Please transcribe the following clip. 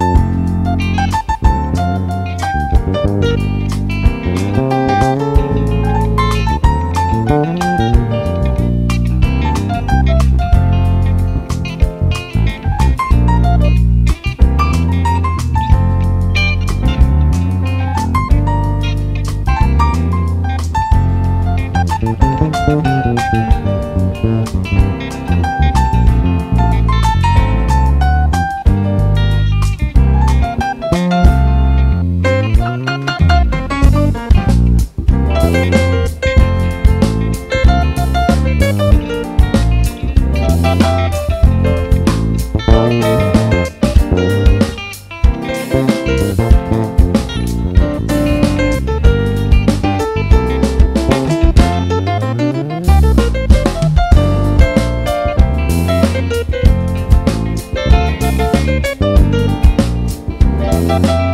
you you